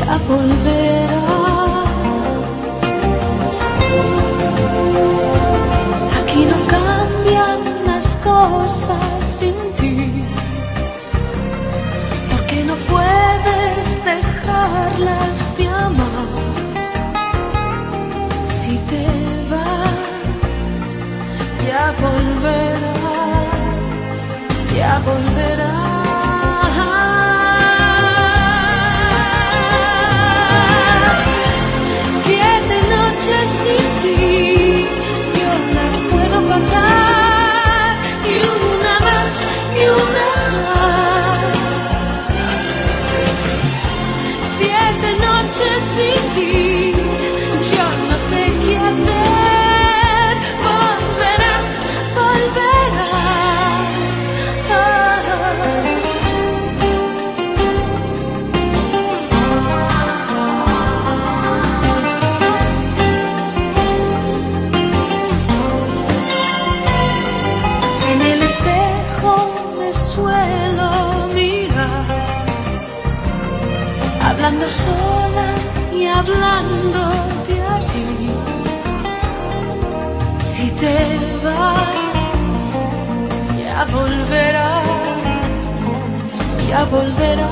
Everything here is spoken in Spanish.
ya volverá. Aquí no cambian las cosas sin ti, porque no puedes dejarlas de amar. Si te vas, ya volverás, ya volverás. Hablando sola y hablándote a ti. Si te vas, ya volverás, ya volverás.